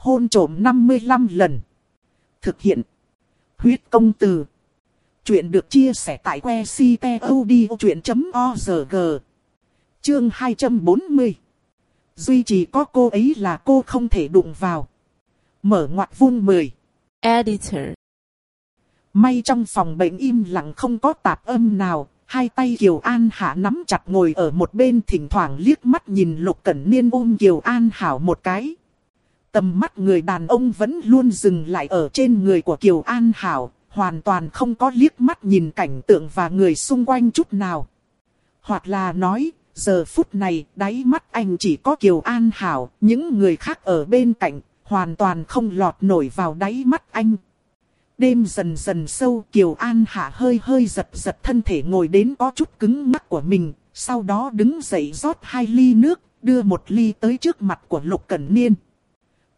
Hôn trổm 55 lần. Thực hiện. Huyết công từ. Chuyện được chia sẻ tại que ctod.org. Chương 240. Duy chỉ có cô ấy là cô không thể đụng vào. Mở ngoặc vuông 10. Editor. May trong phòng bệnh im lặng không có tạp âm nào, hai tay Kiều An Hạ nắm chặt ngồi ở một bên thỉnh thoảng liếc mắt nhìn Lục Cẩn Niên ôm Kiều An Hảo một cái. Tầm mắt người đàn ông vẫn luôn dừng lại ở trên người của Kiều An Hảo, hoàn toàn không có liếc mắt nhìn cảnh tượng và người xung quanh chút nào. Hoặc là nói, giờ phút này đáy mắt anh chỉ có Kiều An Hảo, những người khác ở bên cạnh, hoàn toàn không lọt nổi vào đáy mắt anh. Đêm dần dần sâu Kiều An Hạ hơi hơi giật giật thân thể ngồi đến có chút cứng ngắc của mình, sau đó đứng dậy rót hai ly nước, đưa một ly tới trước mặt của Lục Cẩn Niên.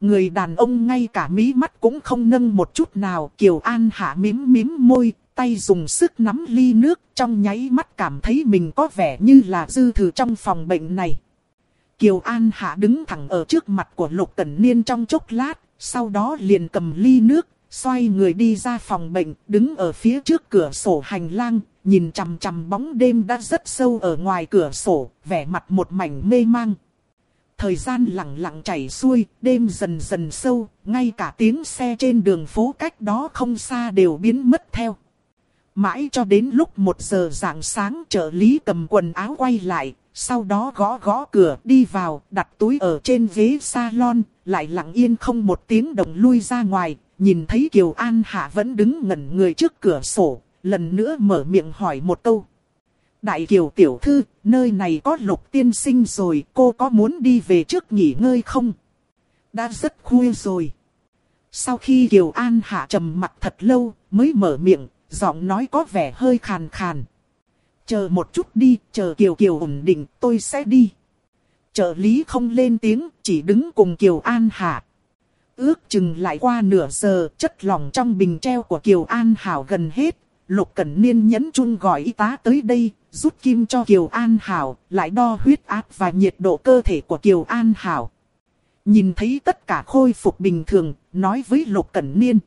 Người đàn ông ngay cả mí mắt cũng không nâng một chút nào, Kiều An Hạ mím mím môi, tay dùng sức nắm ly nước, trong nháy mắt cảm thấy mình có vẻ như là dư thừa trong phòng bệnh này. Kiều An Hạ đứng thẳng ở trước mặt của Lục Cẩn Niên trong chốc lát, sau đó liền cầm ly nước, xoay người đi ra phòng bệnh, đứng ở phía trước cửa sổ hành lang, nhìn chằm chằm bóng đêm đã rất sâu ở ngoài cửa sổ, vẻ mặt một mảnh mê mang. Thời gian lặng lặng chảy xuôi, đêm dần dần sâu, ngay cả tiếng xe trên đường phố cách đó không xa đều biến mất theo. Mãi cho đến lúc một giờ rạng sáng trợ lý cầm quần áo quay lại, sau đó gõ gõ cửa đi vào, đặt túi ở trên ghế salon, lại lặng yên không một tiếng động lui ra ngoài, nhìn thấy Kiều An Hạ vẫn đứng ngẩn người trước cửa sổ, lần nữa mở miệng hỏi một câu. Đại Kiều Tiểu Thư, nơi này có lục tiên sinh rồi, cô có muốn đi về trước nghỉ ngơi không? Đã rất khuya rồi. Sau khi Kiều An Hạ trầm mặt thật lâu, mới mở miệng, giọng nói có vẻ hơi khàn khàn. Chờ một chút đi, chờ Kiều Kiều ổn định, tôi sẽ đi. Trợ lý không lên tiếng, chỉ đứng cùng Kiều An Hạ. Ước chừng lại qua nửa giờ, chất lỏng trong bình treo của Kiều An Hảo gần hết. Lục Cẩn Niên nhấn chung gọi y tá tới đây, rút kim cho Kiều An Hảo, lại đo huyết áp và nhiệt độ cơ thể của Kiều An Hảo. Nhìn thấy tất cả khôi phục bình thường, nói với Lục Cẩn Niên.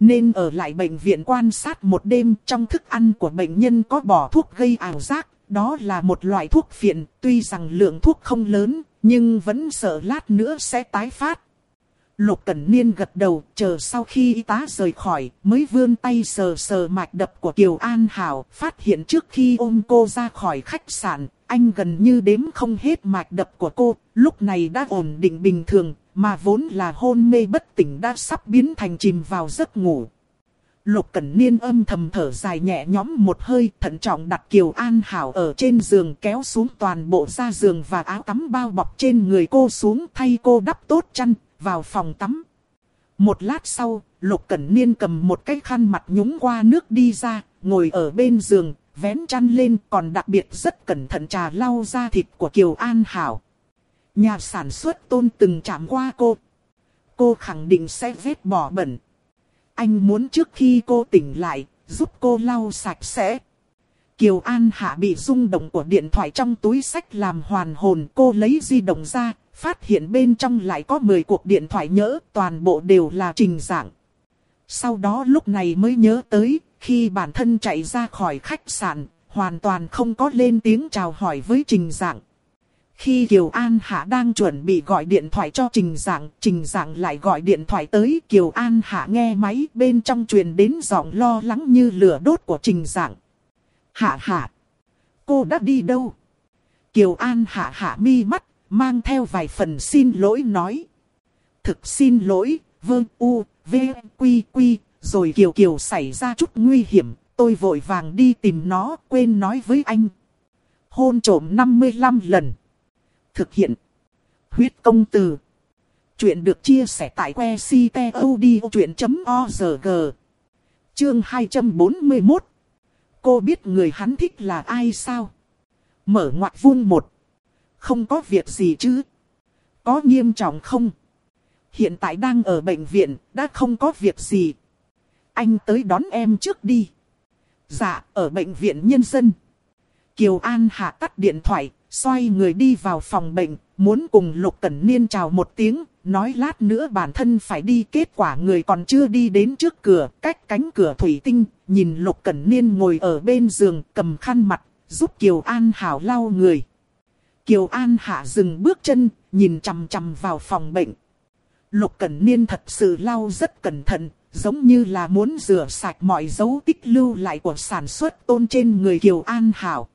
Nên ở lại bệnh viện quan sát một đêm trong thức ăn của bệnh nhân có bỏ thuốc gây ảo giác. Đó là một loại thuốc phiện, tuy rằng lượng thuốc không lớn, nhưng vẫn sợ lát nữa sẽ tái phát. Lục Cẩn Niên gật đầu, chờ sau khi y tá rời khỏi, mới vươn tay sờ sờ mạch đập của Kiều An Hảo, phát hiện trước khi ôm cô ra khỏi khách sạn, anh gần như đếm không hết mạch đập của cô, lúc này đã ổn định bình thường, mà vốn là hôn mê bất tỉnh đã sắp biến thành chìm vào giấc ngủ. Lục Cẩn Niên âm thầm thở dài nhẹ nhõm một hơi, thận trọng đặt Kiều An Hảo ở trên giường kéo xuống toàn bộ da giường và áo tắm bao bọc trên người cô xuống thay cô đắp tốt chăn, vào phòng tắm. Một lát sau, Lục Cẩn Niên cầm một cái khăn mặt nhúng qua nước đi ra, ngồi ở bên giường, vén chăn lên còn đặc biệt rất cẩn thận trà lau da thịt của Kiều An Hảo. Nhà sản xuất tôn từng chạm qua cô. Cô khẳng định sẽ vết bỏ bẩn. Anh muốn trước khi cô tỉnh lại, giúp cô lau sạch sẽ. Kiều An Hạ bị rung động của điện thoại trong túi sách làm hoàn hồn. Cô lấy di động ra, phát hiện bên trong lại có 10 cuộc điện thoại nhớ, toàn bộ đều là trình dạng. Sau đó lúc này mới nhớ tới, khi bản thân chạy ra khỏi khách sạn, hoàn toàn không có lên tiếng chào hỏi với trình dạng. Khi Kiều An Hạ đang chuẩn bị gọi điện thoại cho Trình Giảng, Trình Giảng lại gọi điện thoại tới Kiều An Hạ nghe máy bên trong truyền đến giọng lo lắng như lửa đốt của Trình Giảng. Hạ hạ, cô đã đi đâu? Kiều An Hạ hạ mi mắt, mang theo vài phần xin lỗi nói. Thực xin lỗi, vương u, v, quy quy, rồi Kiều Kiều xảy ra chút nguy hiểm, tôi vội vàng đi tìm nó, quên nói với anh. Hôn trổm 55 lần. Thực hiện. Huyết công từ. Chuyện được chia sẻ tại que ctod.org. Chương 241. Cô biết người hắn thích là ai sao? Mở ngoặc vuông một. Không có việc gì chứ? Có nghiêm trọng không? Hiện tại đang ở bệnh viện, đã không có việc gì. Anh tới đón em trước đi. Dạ, ở bệnh viện nhân dân. Kiều An hạ tắt điện thoại, xoay người đi vào phòng bệnh, muốn cùng Lục Cẩn Niên chào một tiếng, nói lát nữa bản thân phải đi kết quả người còn chưa đi đến trước cửa, cách cánh cửa thủy tinh, nhìn Lục Cẩn Niên ngồi ở bên giường cầm khăn mặt, giúp Kiều An Hảo lau người. Kiều An Hạ dừng bước chân, nhìn chằm chằm vào phòng bệnh. Lục Cẩn Niên thật sự lau rất cẩn thận, giống như là muốn rửa sạch mọi dấu tích lưu lại của sản xuất tôn trên người Kiều An Hảo.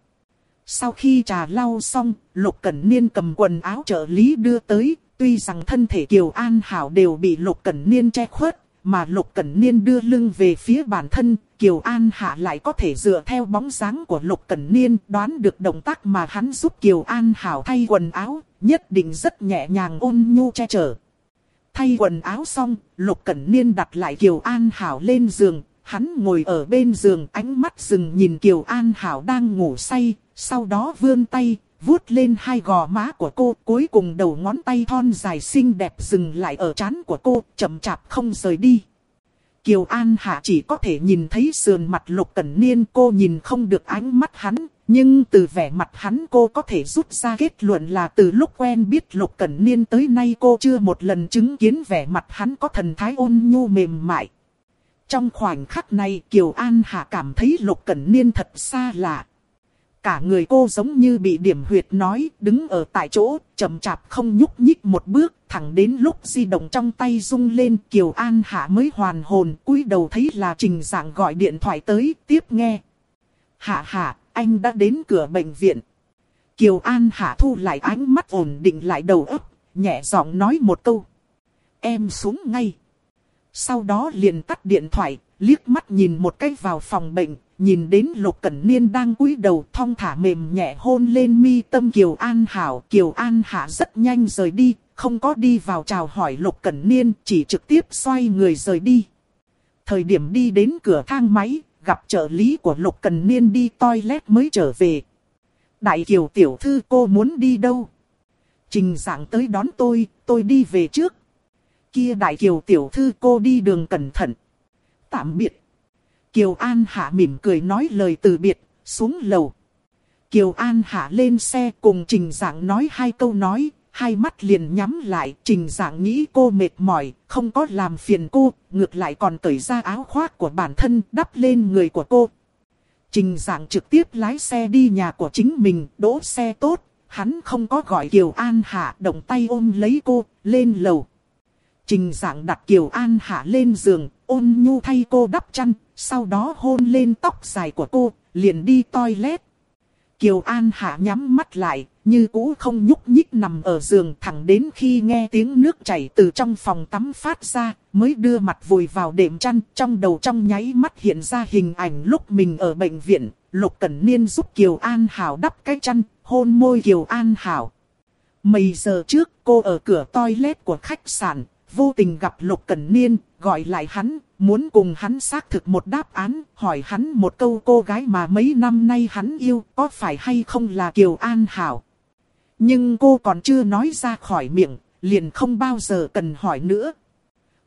Sau khi trà lau xong, Lục Cẩn Niên cầm quần áo trợ lý đưa tới, tuy rằng thân thể Kiều An Hảo đều bị Lục Cẩn Niên che khuất, mà Lục Cẩn Niên đưa lưng về phía bản thân, Kiều An Hạ lại có thể dựa theo bóng dáng của Lục Cẩn Niên đoán được động tác mà hắn giúp Kiều An Hảo thay quần áo, nhất định rất nhẹ nhàng ôn nhu che chở. Thay quần áo xong, Lục Cẩn Niên đặt lại Kiều An Hảo lên giường, hắn ngồi ở bên giường ánh mắt dừng nhìn Kiều An Hảo đang ngủ say, sau đó vươn tay, vuốt lên hai gò má của cô, cuối cùng đầu ngón tay thon dài xinh đẹp dừng lại ở trán của cô, chậm chạp không rời đi. Kiều An Hạ chỉ có thể nhìn thấy sườn mặt Lục Cẩn Niên cô nhìn không được ánh mắt hắn, nhưng từ vẻ mặt hắn cô có thể rút ra kết luận là từ lúc quen biết Lục Cẩn Niên tới nay cô chưa một lần chứng kiến vẻ mặt hắn có thần thái ôn nhu mềm mại. Trong khoảnh khắc này Kiều An Hạ cảm thấy Lục Cẩn Niên thật xa lạ. Cả người cô giống như bị điểm huyệt nói, đứng ở tại chỗ, chậm chạp không nhúc nhích một bước, thẳng đến lúc di động trong tay rung lên, Kiều An Hạ mới hoàn hồn, cúi đầu thấy là Trình Dạng gọi điện thoại tới, tiếp nghe. Hạ hạ, anh đã đến cửa bệnh viện. Kiều An Hạ thu lại ánh mắt ổn định lại đầu óc, nhẹ giọng nói một câu. Em xuống ngay. Sau đó liền tắt điện thoại, liếc mắt nhìn một cách vào phòng bệnh, nhìn đến Lục Cẩn Niên đang cúi đầu thong thả mềm nhẹ hôn lên mi tâm Kiều An Hảo. Kiều An Hạ rất nhanh rời đi, không có đi vào chào hỏi Lục Cẩn Niên, chỉ trực tiếp xoay người rời đi. Thời điểm đi đến cửa thang máy, gặp trợ lý của Lục Cẩn Niên đi toilet mới trở về. Đại Kiều tiểu thư cô muốn đi đâu? Trình giảng tới đón tôi, tôi đi về trước. Kia Đại Kiều tiểu thư cô đi đường cẩn thận. Tạm biệt. Kiều An Hạ mỉm cười nói lời từ biệt, xuống lầu. Kiều An Hạ lên xe cùng Trình Giảng nói hai câu nói, hai mắt liền nhắm lại. Trình Giảng nghĩ cô mệt mỏi, không có làm phiền cô, ngược lại còn cởi ra áo khoác của bản thân đắp lên người của cô. Trình Giảng trực tiếp lái xe đi nhà của chính mình, đỗ xe tốt. Hắn không có gọi Kiều An Hạ động tay ôm lấy cô, lên lầu. Trình Giảng đặt Kiều An Hạ lên giường, ôn nhu thay cô đắp chăn, sau đó hôn lên tóc dài của cô, liền đi toilet. Kiều An Hạ nhắm mắt lại, như cũ không nhúc nhích nằm ở giường thẳng đến khi nghe tiếng nước chảy từ trong phòng tắm phát ra, mới đưa mặt vùi vào đệm chăn, trong đầu trong nháy mắt hiện ra hình ảnh lúc mình ở bệnh viện, Lục Cẩn Niên giúp Kiều An Hảo đắp cái chăn, hôn môi Kiều An Hảo. Mấy giờ trước cô ở cửa toilet của khách sạn, vô tình gặp Lục Cẩn Niên, gọi lại hắn, muốn cùng hắn xác thực một đáp án, hỏi hắn một câu cô gái mà mấy năm nay hắn yêu có phải hay không là Kiều An Hảo. Nhưng cô còn chưa nói ra khỏi miệng, liền không bao giờ cần hỏi nữa.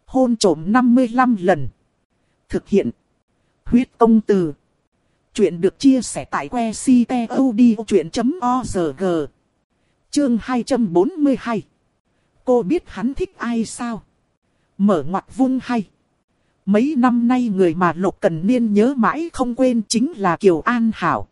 Hôn trổm 55 lần. Thực hiện. Huyết công từ. Chuyện được chia sẻ tại que ctod.org. Chương 242. Cô biết hắn thích ai sao? Mở ngoặt vung hay. Mấy năm nay người mà Lục Cần Niên nhớ mãi không quên chính là Kiều An Hảo.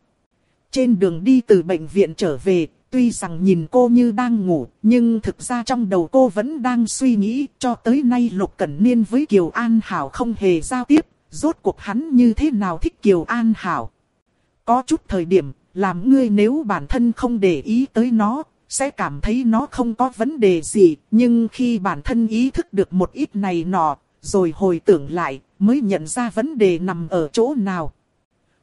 Trên đường đi từ bệnh viện trở về, tuy rằng nhìn cô như đang ngủ, nhưng thực ra trong đầu cô vẫn đang suy nghĩ cho tới nay Lục Cẩn Niên với Kiều An Hảo không hề giao tiếp, rốt cuộc hắn như thế nào thích Kiều An Hảo. Có chút thời điểm, làm ngươi nếu bản thân không để ý tới nó, sẽ cảm thấy nó không có vấn đề gì, nhưng khi bản thân ý thức được một ít này nọ, rồi hồi tưởng lại, mới nhận ra vấn đề nằm ở chỗ nào.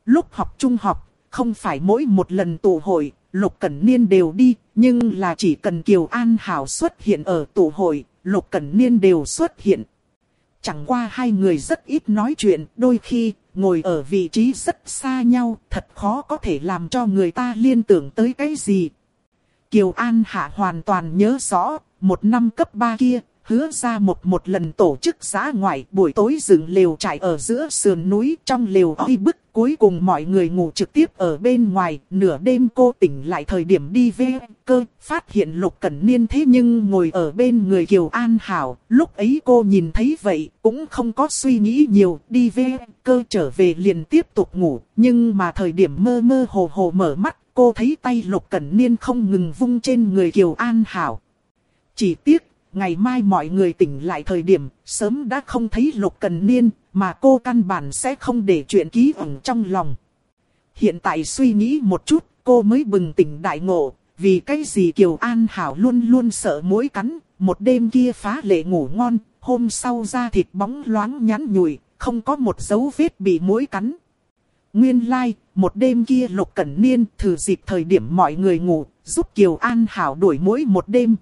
Lúc học trung học, không phải mỗi một lần tụ hội, Lục Cẩn Niên đều đi, nhưng là chỉ cần Kiều An Hảo xuất hiện ở tụ hội, Lục Cẩn Niên đều xuất hiện. Chẳng qua hai người rất ít nói chuyện, đôi khi, ngồi ở vị trí rất xa nhau, thật khó có thể làm cho người ta liên tưởng tới cái gì. Kiều An Hạ hoàn toàn nhớ rõ, một năm cấp 3 kia, hứa ra một một lần tổ chức giá ngoại buổi tối dựng lều trại ở giữa sườn núi trong lều oi bức. Cuối cùng mọi người ngủ trực tiếp ở bên ngoài, nửa đêm cô tỉnh lại thời điểm đi về cơ, phát hiện Lục Cẩn Niên thế nhưng ngồi ở bên người Kiều An Hảo. Lúc ấy cô nhìn thấy vậy, cũng không có suy nghĩ nhiều, đi về cơ trở về liền tiếp tục ngủ. Nhưng mà thời điểm mơ mơ hồ hồ mở mắt, cô thấy tay Lục Cẩn Niên không ngừng vung trên người Kiều An Hảo. Chỉ tiếc, ngày mai mọi người tỉnh lại thời điểm, sớm đã không thấy Lục Cần Niên, mà cô căn bản sẽ không để chuyện ký ẩn trong lòng. Hiện tại suy nghĩ một chút, cô mới bừng tỉnh đại ngộ, vì cái gì Kiều An Hảo luôn luôn sợ mũi cắn, một đêm kia phá lệ ngủ ngon, hôm sau da thịt bóng loáng nhắn nhủi, không có một dấu vết bị mũi cắn. Nguyên lai, like, một đêm kia Lục Cẩn Niên thử dịp thời điểm mọi người ngủ, giúp Kiều An Hảo đuổi mỗi một đêm.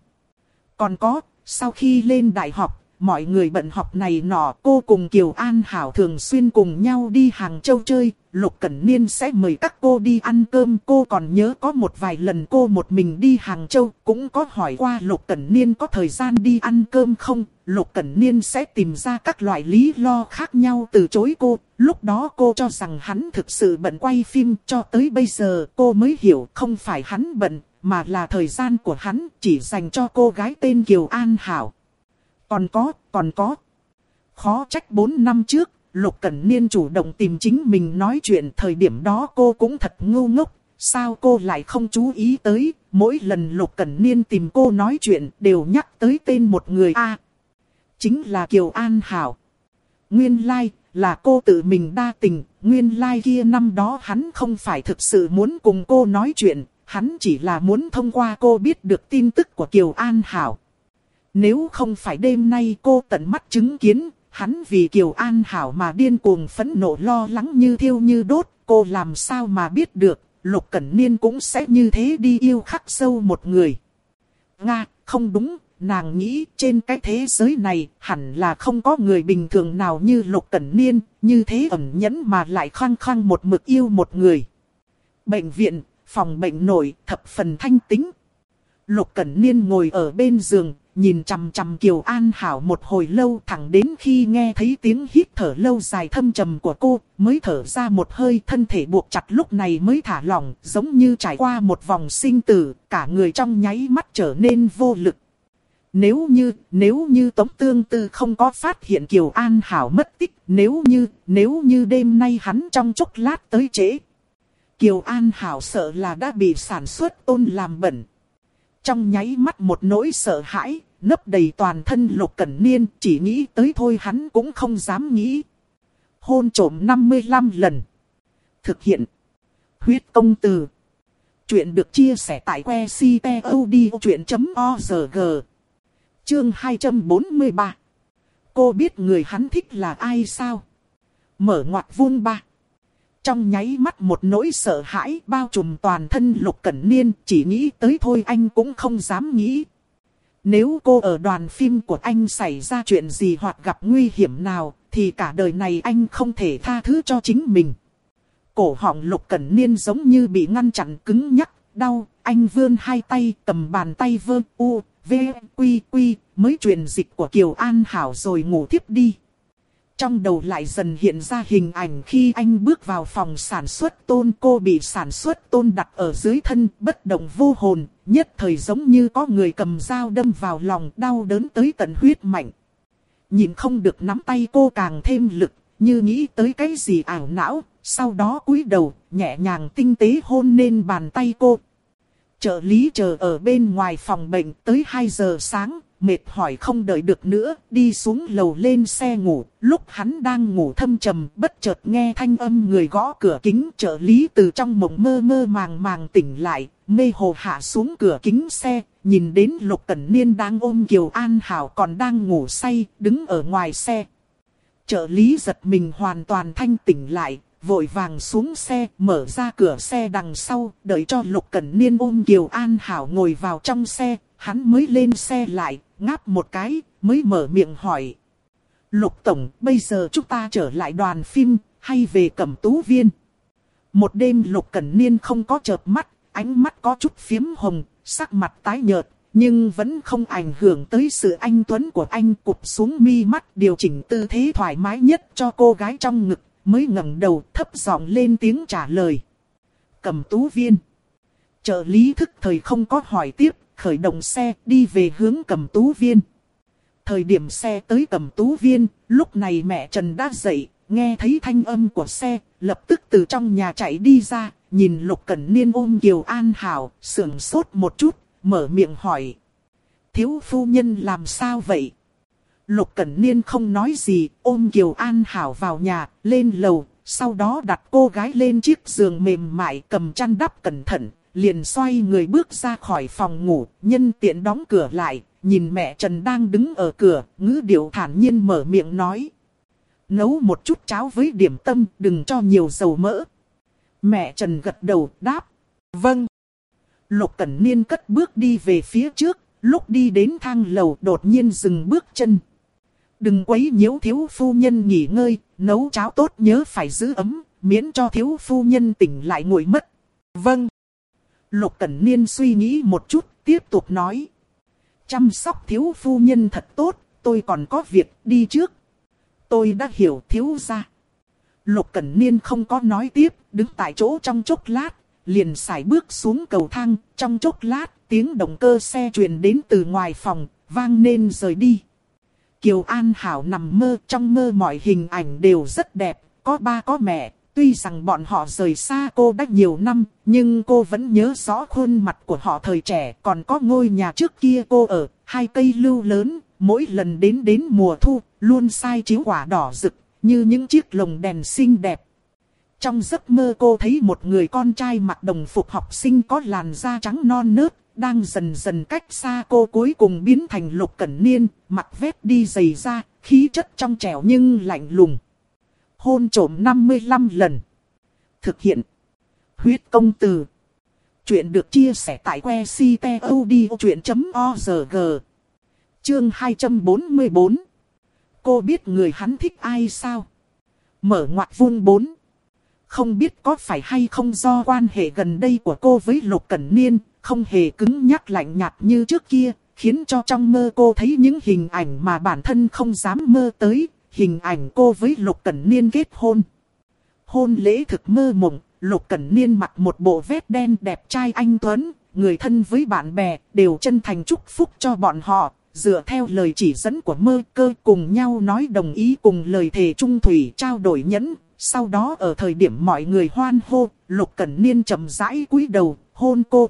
Còn có, sau khi lên đại học, mọi người bận học này nọ, cô cùng Kiều An Hảo thường xuyên cùng nhau đi Hàng Châu chơi, Lục Cẩn Niên sẽ mời các cô đi ăn cơm. Cô còn nhớ có một vài lần cô một mình đi Hàng Châu, cũng có hỏi qua Lục Cẩn Niên có thời gian đi ăn cơm không. Lục Cẩn Niên sẽ tìm ra các loại lý lo khác nhau từ chối cô. Lúc đó cô cho rằng hắn thực sự bận quay phim cho tới bây giờ cô mới hiểu không phải hắn bận, mà là thời gian của hắn chỉ dành cho cô gái tên Kiều An Hảo. Còn có, còn có. Khó trách 4 năm trước, Lục Cẩn Niên chủ động tìm chính mình nói chuyện thời điểm đó cô cũng thật ngu ngốc. Sao cô lại không chú ý tới, mỗi lần Lục Cẩn Niên tìm cô nói chuyện đều nhắc tới tên một người A. chính là Kiều An Hảo. Nguyên lai, like, là cô tự mình đa tình, nguyên lai like kia năm đó hắn không phải thực sự muốn cùng cô nói chuyện, hắn chỉ là muốn thông qua cô biết được tin tức của Kiều An Hảo. Nếu không phải đêm nay cô tận mắt chứng kiến, hắn vì Kiều An Hảo mà điên cuồng phẫn nộ lo lắng như thiêu như đốt, cô làm sao mà biết được, Lục Cẩn Niên cũng sẽ như thế đi yêu khắc sâu một người. Nga, không đúng, nàng nghĩ trên cái thế giới này hẳn là không có người bình thường nào như Lục Cẩn Niên, như thế ẩn nhẫn mà lại khăng khăng một mực yêu một người. Bệnh viện, phòng bệnh nổi, thập phần thanh tính. Lục Cẩn Niên ngồi ở bên giường, nhìn chằm chằm Kiều An Hảo một hồi lâu thẳng đến khi nghe thấy tiếng hít thở lâu dài thâm trầm của cô, mới thở ra một hơi thân thể buộc chặt lúc này mới thả lỏng, giống như trải qua một vòng sinh tử, cả người trong nháy mắt trở nên vô lực. Nếu như, nếu như Tống Tương Tư không có phát hiện Kiều An Hảo mất tích, nếu như, nếu như đêm nay hắn trong chốc lát tới trễ, Kiều An Hảo sợ là đã bị sản xuất tôn làm bẩn. Trong nháy mắt một nỗi sợ hãi, nấp đầy toàn thân lục cẩn niên, chỉ nghĩ tới thôi hắn cũng không dám nghĩ. Hôn trổm 55 lần. Thực hiện. Huyết công từ. Chuyện được chia sẻ tại que ctod.org. Chương 243. Cô biết người hắn thích là ai sao? Mở ngoặt vuông ba. Trong nháy mắt một nỗi sợ hãi bao trùm toàn thân Lục Cẩn Niên, chỉ nghĩ tới thôi anh cũng không dám nghĩ. Nếu cô ở đoàn phim của anh xảy ra chuyện gì hoặc gặp nguy hiểm nào, thì cả đời này anh không thể tha thứ cho chính mình. Cổ họng Lục Cẩn Niên giống như bị ngăn chặn cứng nhắc, đau, anh vươn hai tay cầm bàn tay vơ u, v, quy quy, mới truyền dịch của Kiều An Hảo rồi ngủ thiếp đi. Trong đầu lại dần hiện ra hình ảnh khi anh bước vào phòng sản xuất tôn cô bị sản xuất tôn đặt ở dưới thân bất động vô hồn, nhất thời giống như có người cầm dao đâm vào lòng đau đớn tới tận huyết mạnh. Nhìn không được nắm tay cô càng thêm lực, như nghĩ tới cái gì ảo não, sau đó cúi đầu, nhẹ nhàng tinh tế hôn lên bàn tay cô. Trợ lý chờ ở bên ngoài phòng bệnh tới 2 giờ sáng, mệt hỏi không đợi được nữa, đi xuống lầu lên xe ngủ. Lúc hắn đang ngủ thâm trầm, bất chợt nghe thanh âm người gõ cửa kính trợ lý từ trong mộng mơ mơ màng màng tỉnh lại, mê hồ hạ xuống cửa kính xe, nhìn đến Lục Cẩn Niên đang ôm Kiều An Hảo còn đang ngủ say, đứng ở ngoài xe. Trợ lý giật mình hoàn toàn thanh tỉnh lại, vội vàng xuống xe, mở ra cửa xe đằng sau, đợi cho Lục Cẩn Niên ôm Kiều An Hảo ngồi vào trong xe, hắn mới lên xe lại, ngáp một cái, mới mở miệng hỏi. Lục Tổng, bây giờ chúng ta trở lại đoàn phim, hay về cẩm tú viên? Một đêm Lục Cẩn Niên không có chợp mắt, ánh mắt có chút phiếm hồng, sắc mặt tái nhợt, nhưng vẫn không ảnh hưởng tới sự anh tuấn của anh cụp xuống mi mắt điều chỉnh tư thế thoải mái nhất cho cô gái trong ngực, mới ngẩng đầu thấp giọng lên tiếng trả lời. cẩm tú viên. Trợ lý thức thời không có hỏi tiếp, khởi động xe đi về hướng cầm tú viên. Thời điểm xe tới cầm tú viên, lúc này mẹ Trần đã dậy, nghe thấy thanh âm của xe, lập tức từ trong nhà chạy đi ra, nhìn Lục Cẩn Niên ôm Kiều An Hảo, sưởng sốt một chút, mở miệng hỏi. Thiếu phu nhân làm sao vậy? Lục Cẩn Niên không nói gì, ôm Kiều An Hảo vào nhà, lên lầu, sau đó đặt cô gái lên chiếc giường mềm mại cầm chăn đắp cẩn thận, liền xoay người bước ra khỏi phòng ngủ, nhân tiện đóng cửa lại, nhìn mẹ Trần đang đứng ở cửa, ngữ điệu thản nhiên mở miệng nói. Nấu một chút cháo với điểm tâm, đừng cho nhiều dầu mỡ. Mẹ Trần gật đầu, đáp. Vâng. Lục Cẩn Niên cất bước đi về phía trước, lúc đi đến thang lầu đột nhiên dừng bước chân. Đừng quấy nhiễu thiếu phu nhân nghỉ ngơi, nấu cháo tốt nhớ phải giữ ấm, miễn cho thiếu phu nhân tỉnh lại ngồi mất. Vâng. Lục Cẩn Niên suy nghĩ một chút, tiếp tục nói. Chăm sóc thiếu phu nhân thật tốt, tôi còn có việc đi trước. Tôi đã hiểu thiếu ra. Lục Cẩn Niên không có nói tiếp, đứng tại chỗ trong chốc lát, liền xài bước xuống cầu thang, trong chốc lát, tiếng động cơ xe truyền đến từ ngoài phòng, vang nên rời đi. Kiều An Hảo nằm mơ, trong mơ mọi hình ảnh đều rất đẹp, có ba có mẹ, tuy rằng bọn họ rời xa cô đã nhiều năm, nhưng cô vẫn nhớ rõ khuôn mặt của họ thời trẻ, còn có ngôi nhà trước kia cô ở, hai cây lưu lớn, mỗi lần đến đến mùa thu, luôn sai chiếu quả đỏ rực, như những chiếc lồng đèn xinh đẹp. Trong giấc mơ cô thấy một người con trai mặc đồng phục học sinh có làn da trắng non nớt, đang dần dần cách xa cô cuối cùng biến thành lục cẩn niên, mặt vét đi giày da, khí chất trong trẻo nhưng lạnh lùng. Hôn trổm 55 lần. Thực hiện. Huyết công từ. Chuyện được chia sẻ tại que ctod.org. Chương 244. Cô biết người hắn thích ai sao? Mở ngoặt vun 4. Không biết có phải hay không do quan hệ gần đây của cô với Lục Cẩn Niên, không hề cứng nhắc lạnh nhạt như trước kia, khiến cho trong mơ cô thấy những hình ảnh mà bản thân không dám mơ tới, hình ảnh cô với Lục Cẩn Niên kết hôn. Hôn lễ thực mơ mộng, Lục Cẩn Niên mặc một bộ vest đen đẹp trai anh Tuấn, người thân với bạn bè, đều chân thành chúc phúc cho bọn họ, dựa theo lời chỉ dẫn của mơ cơ cùng nhau nói đồng ý cùng lời thề trung thủy trao đổi nhẫn. Sau đó ở thời điểm mọi người hoan hô, Lục Cẩn Niên chậm rãi cúi đầu, hôn cô.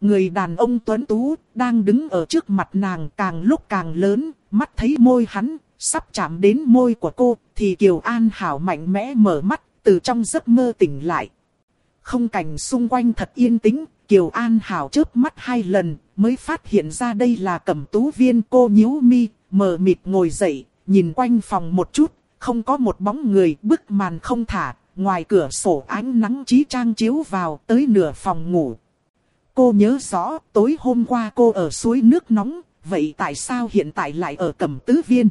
Người đàn ông tuấn tú, đang đứng ở trước mặt nàng càng lúc càng lớn, mắt thấy môi hắn, sắp chạm đến môi của cô, thì Kiều An Hảo mạnh mẽ mở mắt, từ trong giấc mơ tỉnh lại. Không cảnh xung quanh thật yên tĩnh, Kiều An Hảo chớp mắt hai lần, mới phát hiện ra đây là cẩm tú viên cô nhíu mi, mờ mịt ngồi dậy, nhìn quanh phòng một chút, không có một bóng người, bức màn không thả, ngoài cửa sổ ánh nắng trí trang chiếu vào tới nửa phòng ngủ. Cô nhớ rõ, tối hôm qua cô ở suối nước nóng, vậy tại sao hiện tại lại ở cẩm tứ viên?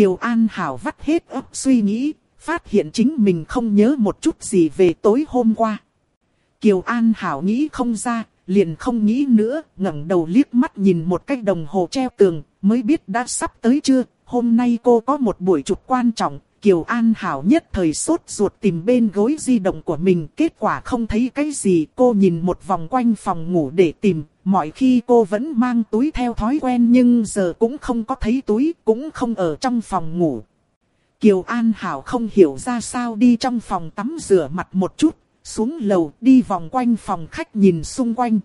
Kiều An Hảo vắt hết ấp suy nghĩ, phát hiện chính mình không nhớ một chút gì về tối hôm qua. Kiều An Hảo nghĩ không ra, liền không nghĩ nữa, ngẩng đầu liếc mắt nhìn một cái đồng hồ treo tường, mới biết đã sắp tới chưa, hôm nay cô có một buổi chụp quan trọng, Kiều An Hảo nhất thời sốt ruột tìm bên gối di động của mình, kết quả không thấy cái gì, cô nhìn một vòng quanh phòng ngủ để tìm, mọi khi cô vẫn mang túi theo thói quen nhưng giờ cũng không có thấy túi, cũng không ở trong phòng ngủ. Kiều An Hảo không hiểu ra sao đi trong phòng tắm rửa mặt một chút, xuống lầu đi vòng quanh phòng khách nhìn xung quanh.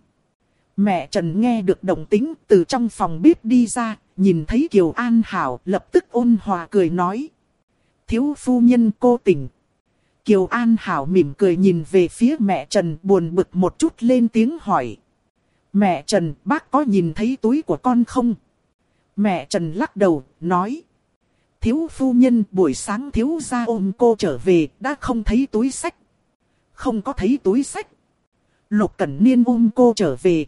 Mẹ Trần nghe được động tính từ trong phòng bếp đi ra, nhìn thấy Kiều An Hảo lập tức ôn hòa cười nói. Thiếu phu nhân cô tỉnh. Kiều An Hảo mỉm cười nhìn về phía mẹ Trần buồn bực một chút lên tiếng hỏi. Mẹ Trần, bác có nhìn thấy túi của con không? Mẹ Trần lắc đầu, nói. Thiếu phu nhân buổi sáng thiếu ra ôm cô trở về, đã không thấy túi sách. Không có thấy túi sách. Lục Cẩn Niên ôm cô trở về.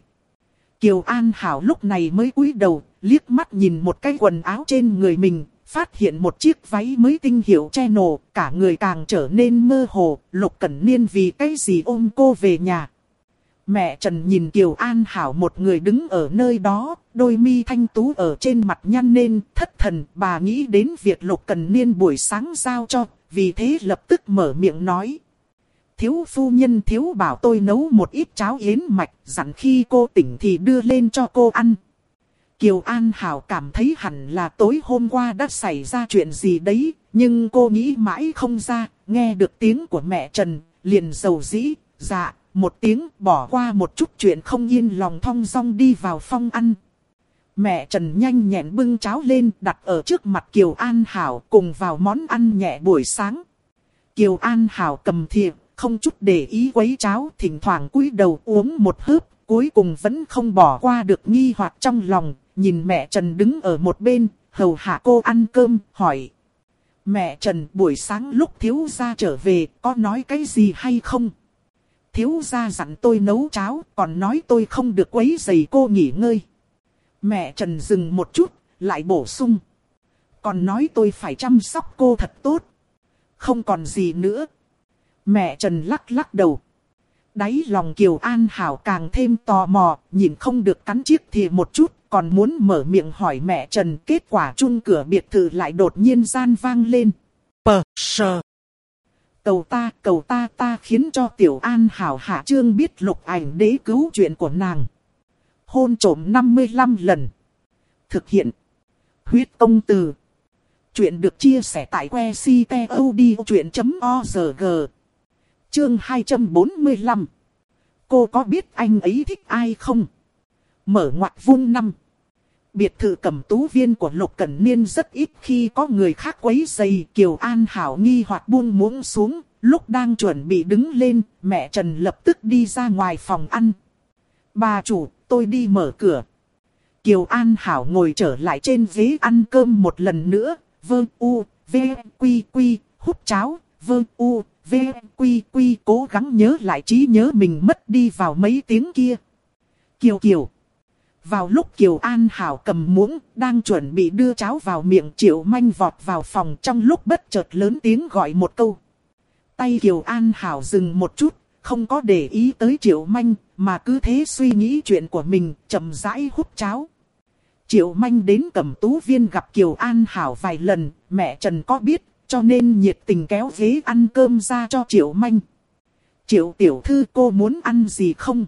Kiều An Hảo lúc này mới cúi đầu, liếc mắt nhìn một cái quần áo trên người mình, phát hiện một chiếc váy mới tinh hiệu chanel cả người càng trở nên mơ hồ, Lục Cẩn Niên vì cái gì ôm cô về nhà. Mẹ Trần nhìn Kiều An Hảo một người đứng ở nơi đó, đôi mi thanh tú ở trên mặt nhăn nên thất thần, bà nghĩ đến việc Lục Cần Niên buổi sáng giao cho, vì thế lập tức mở miệng nói. Thiếu phu nhân thiếu bảo tôi nấu một ít cháo yến mạch, dặn khi cô tỉnh thì đưa lên cho cô ăn. Kiều An Hảo cảm thấy hẳn là tối hôm qua đã xảy ra chuyện gì đấy, nhưng cô nghĩ mãi không ra, nghe được tiếng của mẹ Trần, liền dầu dĩ, dạ, một tiếng bỏ qua một chút chuyện không yên lòng thong dong đi vào phong ăn. Mẹ Trần nhanh nhẹn bưng cháo lên đặt ở trước mặt Kiều An Hảo cùng vào món ăn nhẹ buổi sáng. Kiều An Hảo cầm thìa, không chút để ý quấy cháo, thỉnh thoảng cúi đầu uống một hớp, cuối cùng vẫn không bỏ qua được nghi hoặc trong lòng, nhìn mẹ Trần đứng ở một bên, hầu hạ cô ăn cơm, hỏi. Mẹ Trần buổi sáng lúc thiếu gia trở về, có nói cái gì hay không? Thiếu gia dặn tôi nấu cháo, còn nói tôi không được quấy giày cô nghỉ ngơi. Mẹ Trần dừng một chút, lại bổ sung. Còn nói tôi phải chăm sóc cô thật tốt. Không còn gì nữa. Mẹ Trần lắc lắc đầu. Đáy lòng Kiều An Hảo càng thêm tò mò, nhìn không được cắn chiếc thì một chút, còn muốn mở miệng hỏi mẹ Trần. Kết quả chung cửa biệt thự lại đột nhiên gian vang lên. Pờ, sờ. Cầu ta, cầu ta ta khiến cho Tiểu An Hảo hạ trương biết lục ảnh đế cứu chuyện của nàng. Hôn trổm 55 lần. Thực hiện. Huyết công từ. Chuyện được chia sẻ tại que ctod.org. Chương 245. Cô có biết anh ấy thích ai không? Mở ngoặt vung năm. Biệt thự cẩm tú viên của Lục Cẩn Niên rất ít khi có người khác quấy giày. Kiều An Hảo nghi hoặc buông muỗng xuống. Lúc đang chuẩn bị đứng lên, mẹ Trần lập tức đi ra ngoài phòng ăn. Bà chủ, tôi đi mở cửa. Kiều An Hảo ngồi trở lại trên ghế ăn cơm một lần nữa. Vơ u, v, quy quy, hút cháo. Vơ u, v, quy quy cố gắng nhớ lại trí nhớ mình mất đi vào mấy tiếng kia. Kiều Kiều. Vào lúc Kiều An Hảo cầm muỗng, đang chuẩn bị đưa cháo vào miệng Triệu Manh vọt vào phòng trong lúc bất chợt lớn tiếng gọi một câu. Tay Kiều An Hảo dừng một chút, không có để ý tới Triệu Manh, mà cứ thế suy nghĩ chuyện của mình, chậm rãi hút cháo. Triệu Manh đến cầm tú viên gặp Kiều An Hảo vài lần, mẹ Trần có biết, cho nên nhiệt tình kéo ghế ăn cơm ra cho Triệu Manh. Triệu tiểu thư cô muốn ăn gì không?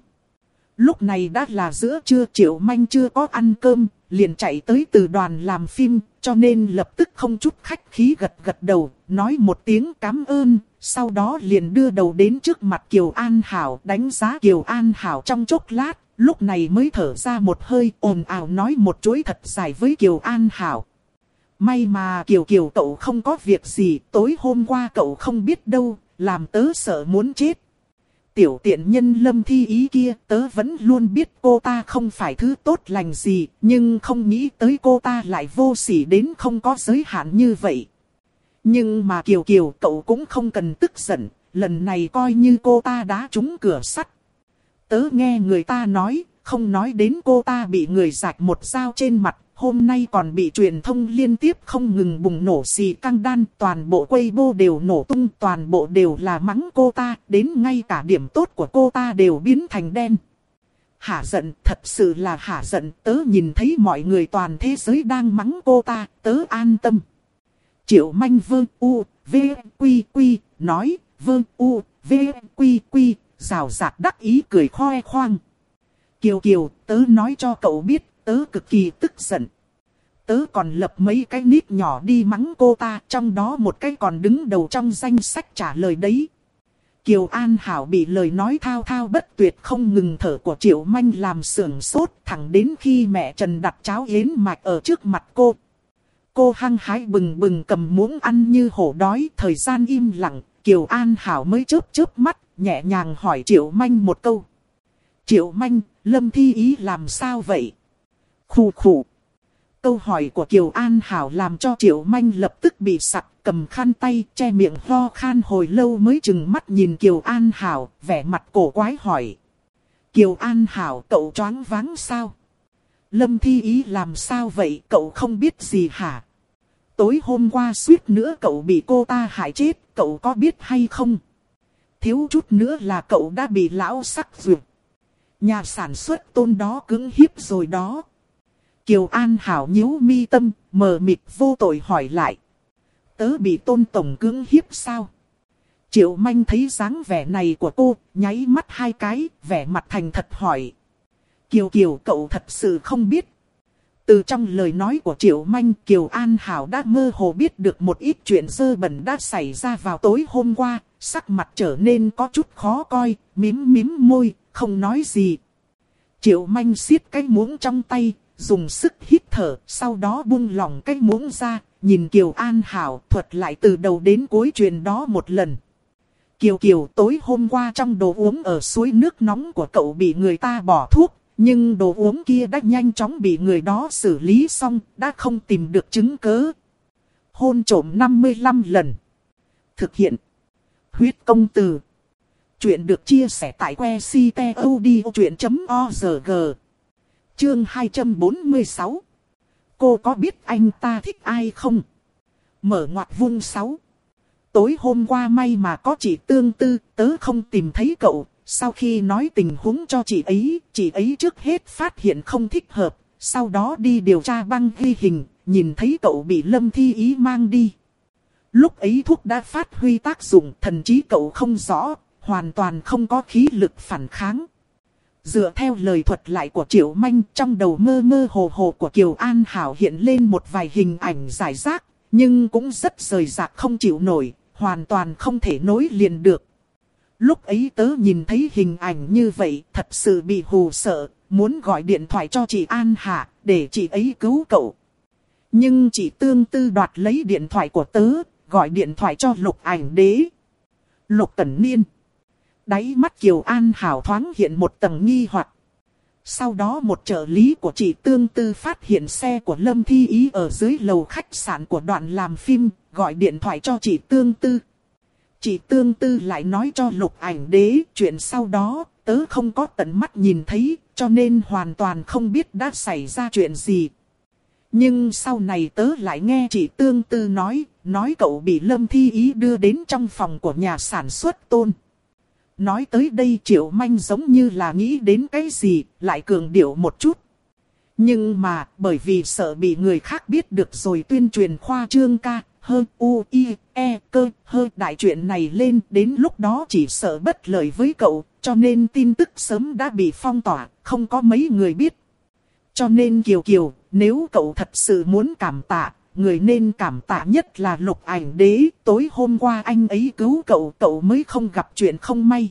Lúc này đã là giữa trưa Triệu Manh chưa có ăn cơm, liền chạy tới từ đoàn làm phim, cho nên lập tức không chút khách khí gật gật đầu, nói một tiếng cảm ơn, sau đó liền đưa đầu đến trước mặt Kiều An Hảo đánh giá Kiều An Hảo trong chốc lát, lúc này mới thở ra một hơi ồn ào nói một chuỗi thật dài với Kiều An Hảo. May mà Kiều Kiều cậu không có việc gì, tối hôm qua cậu không biết đâu, làm tớ sợ muốn chết. Tiểu tiện nhân lâm thi ý kia tớ vẫn luôn biết cô ta không phải thứ tốt lành gì, nhưng không nghĩ tới cô ta lại vô sỉ đến không có giới hạn như vậy. Nhưng mà Kiều Kiều cậu cũng không cần tức giận, lần này coi như cô ta đã trúng cửa sắt. Tớ nghe người ta nói, không nói đến cô ta bị người rạch một dao trên mặt, hôm nay còn bị truyền thông liên tiếp không ngừng bùng nổ xì căng đan, toàn bộ quay bô đều nổ tung, toàn bộ đều là mắng cô ta, đến ngay cả điểm tốt của cô ta đều biến thành đen. Hả giận, thật sự là hả giận, tớ nhìn thấy mọi người toàn thế giới đang mắng cô ta, tớ an tâm. Triệu manh vương u, v, quy quy, nói, vương u, v, quy quy, rào rạt đắc ý cười khoe khoang. Kiều Kiều, tớ nói cho cậu biết, tớ cực kỳ tức giận. Tớ còn lập mấy cái nít nhỏ đi mắng cô ta, trong đó một cái còn đứng đầu trong danh sách trả lời đấy. Kiều An Hảo bị lời nói thao thao bất tuyệt không ngừng thở của Triệu Manh làm sưởng sốt thẳng đến khi mẹ Trần đặt cháo yến mạch ở trước mặt cô. Cô hăng hái bừng bừng cầm muỗng ăn như hổ đói, thời gian im lặng, Kiều An Hảo mới chớp chớp mắt, nhẹ nhàng hỏi Triệu Manh một câu. Triệu Manh, Lâm Thi Ý làm sao vậy? Khủ khủ. Câu hỏi của Kiều An Hảo làm cho Triệu Manh lập tức bị sặc, cầm khăn tay, che miệng ho khan hồi lâu mới chừng mắt nhìn Kiều An Hảo, vẻ mặt cổ quái hỏi. Kiều An Hảo cậu choáng váng sao? Lâm Thi Ý làm sao vậy cậu không biết gì hả? Tối hôm qua suýt nữa cậu bị cô ta hại chết, cậu có biết hay không? Thiếu chút nữa là cậu đã bị lão sắc vượt. Nhà sản xuất tôn đó cứng hiếp rồi đó. Kiều An Hảo nhíu mi tâm, mờ mịt vô tội hỏi lại. Tớ bị tôn tổng cưỡng hiếp sao? Triệu manh thấy dáng vẻ này của cô, nháy mắt hai cái, vẻ mặt thành thật hỏi. Kiều Kiều cậu thật sự không biết. Từ trong lời nói của Triệu Manh, Kiều An Hảo đã mơ hồ biết được một ít chuyện dơ bẩn đã xảy ra vào tối hôm qua, sắc mặt trở nên có chút khó coi, mím mím môi, không nói gì. Triệu Manh siết cái muỗng trong tay, dùng sức hít thở, sau đó buông lỏng cái muỗng ra, nhìn Kiều An Hảo thuật lại từ đầu đến cuối chuyện đó một lần. Kiều Kiều tối hôm qua trong đồ uống ở suối nước nóng của cậu bị người ta bỏ thuốc, nhưng đồ uống kia đã nhanh chóng bị người đó xử lý xong, đã không tìm được chứng cớ. Hôn trổm 55 lần. Thực hiện. Huyết công từ. Chuyện được chia sẻ tại que ctod.org. Chương 246. Cô có biết anh ta thích ai không? Mở ngoặt vung 6. Tối hôm qua may mà có chị tương tư, tớ không tìm thấy cậu. Sau khi nói tình huống cho chị ấy, chị ấy trước hết phát hiện không thích hợp. Sau đó đi điều tra băng ghi hình, nhìn thấy cậu bị lâm thi ý mang đi. Lúc ấy thuốc đã phát huy tác dụng, thần trí cậu không rõ, hoàn toàn không có khí lực phản kháng. Dựa theo lời thuật lại của Triệu Manh trong đầu mơ mơ hồ hồ của Kiều An Hảo hiện lên một vài hình ảnh giải rác, nhưng cũng rất rời rạc không chịu nổi, hoàn toàn không thể nối liền được. Lúc ấy tớ nhìn thấy hình ảnh như vậy, thật sự bị hù sợ, muốn gọi điện thoại cho chị An Hạ, để chị ấy cứu cậu. Nhưng chị tương tư đoạt lấy điện thoại của tớ, gọi điện thoại cho lục ảnh đế. Lục Cẩn Niên. Đáy mắt Kiều An Hảo thoáng hiện một tầng nghi hoặc. Sau đó một trợ lý của chị Tương Tư phát hiện xe của Lâm Thi Ý ở dưới lầu khách sạn của đoạn làm phim, gọi điện thoại cho chị Tương Tư. Chị Tương Tư lại nói cho lục ảnh đế chuyện sau đó, tớ không có tận mắt nhìn thấy, cho nên hoàn toàn không biết đã xảy ra chuyện gì. Nhưng sau này tớ lại nghe chị Tương Tư nói, nói cậu bị Lâm Thi Ý đưa đến trong phòng của nhà sản xuất tôn. Nói tới đây Triệu Manh giống như là nghĩ đến cái gì, lại cường điệu một chút. Nhưng mà, bởi vì sợ bị người khác biết được rồi tuyên truyền khoa trương ca, hơn u, i, e, cơ, hơ, đại chuyện này lên, đến lúc đó chỉ sợ bất lợi với cậu, cho nên tin tức sớm đã bị phong tỏa, không có mấy người biết. Cho nên Kiều Kiều, nếu cậu thật sự muốn cảm tạ, người nên cảm tạ nhất là lục ảnh đế, tối hôm qua anh ấy cứu cậu, cậu mới không gặp chuyện không may.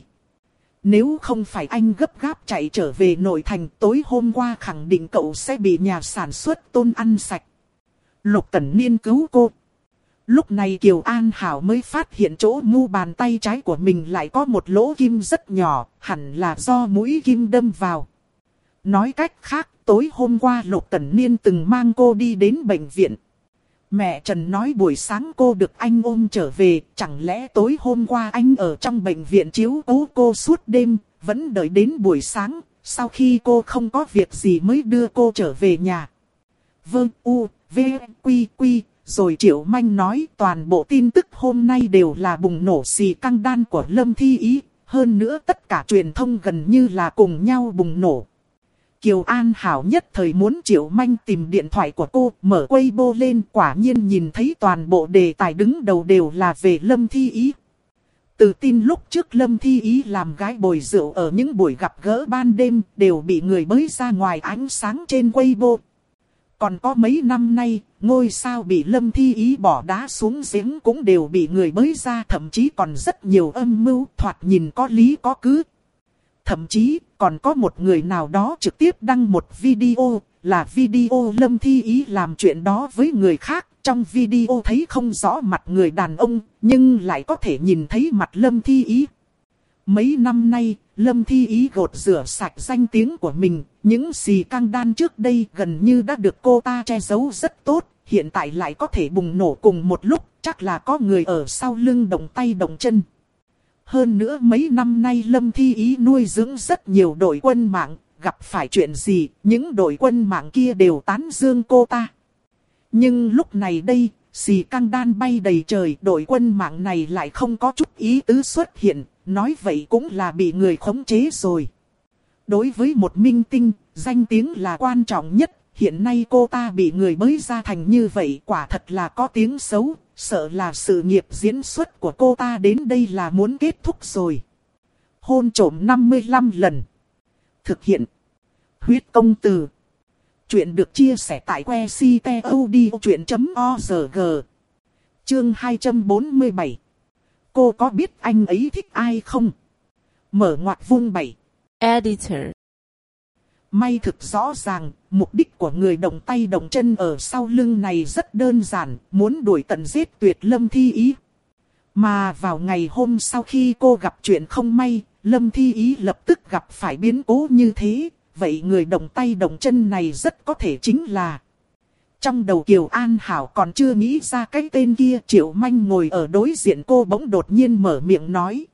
Nếu không phải anh gấp gáp chạy trở về nội thành tối hôm qua khẳng định cậu sẽ bị nhà sản xuất tôn ăn sạch. Lục tần Niên cứu cô. Lúc này Kiều An Hảo mới phát hiện chỗ mu bàn tay trái của mình lại có một lỗ kim rất nhỏ, hẳn là do mũi kim đâm vào. Nói cách khác, tối hôm qua Lục tần Niên từng mang cô đi đến bệnh viện. Mẹ Trần nói buổi sáng cô được anh ôm trở về, chẳng lẽ tối hôm qua anh ở trong bệnh viện chiếu cố cô suốt đêm, vẫn đợi đến buổi sáng, sau khi cô không có việc gì mới đưa cô trở về nhà. vương U, V, Quy, Quy, rồi Triệu Manh nói toàn bộ tin tức hôm nay đều là bùng nổ xì căng đan của Lâm Thi Ý, hơn nữa tất cả truyền thông gần như là cùng nhau bùng nổ. Kiều An Hảo nhất thời muốn Triệu Manh tìm điện thoại của cô, mở Weibo lên quả nhiên nhìn thấy toàn bộ đề tài đứng đầu đều là về Lâm Thi Ý. Từ tin lúc trước Lâm Thi Ý làm gái bồi rượu ở những buổi gặp gỡ ban đêm đều bị người bới ra ngoài ánh sáng trên Weibo. Còn có mấy năm nay, ngôi sao bị Lâm Thi Ý bỏ đá xuống giếng cũng đều bị người bới ra thậm chí còn rất nhiều âm mưu thoạt nhìn có lý có cứ. Thậm chí còn có một người nào đó trực tiếp đăng một video, là video Lâm Thi Ý làm chuyện đó với người khác. Trong video thấy không rõ mặt người đàn ông, nhưng lại có thể nhìn thấy mặt Lâm Thi Ý. Mấy năm nay, Lâm Thi Ý gột rửa sạch danh tiếng của mình, những xì căng đan trước đây gần như đã được cô ta che giấu rất tốt, hiện tại lại có thể bùng nổ cùng một lúc, chắc là có người ở sau lưng động tay động chân. Hơn nữa mấy năm nay Lâm Thi Ý nuôi dưỡng rất nhiều đội quân mạng, gặp phải chuyện gì, những đội quân mạng kia đều tán dương cô ta. Nhưng lúc này đây, xì căng đan bay đầy trời, đội quân mạng này lại không có chút ý tứ xuất hiện, nói vậy cũng là bị người khống chế rồi. Đối với một minh tinh, danh tiếng là quan trọng nhất. Hiện nay cô ta bị người mới ra thành như vậy quả thật là có tiếng xấu. Sợ là sự nghiệp diễn xuất của cô ta đến đây là muốn kết thúc rồi. Hôn trổm 55 lần. Thực hiện. Huyết công từ. Chuyện được chia sẻ tại que ctod.org. Chương 247. Cô có biết anh ấy thích ai không? Mở ngoặt vuông bảy. Editor. May thực rõ ràng, mục đích của người động tay động chân ở sau lưng này rất đơn giản, muốn đuổi tận giết tuyệt lâm thi ý. Mà vào ngày hôm sau khi cô gặp chuyện không may, lâm thi ý lập tức gặp phải biến cố như thế, vậy người động tay động chân này rất có thể chính là... Trong đầu Kiều An Hảo còn chưa nghĩ ra cái tên kia, Triệu Manh ngồi ở đối diện cô bỗng đột nhiên mở miệng nói.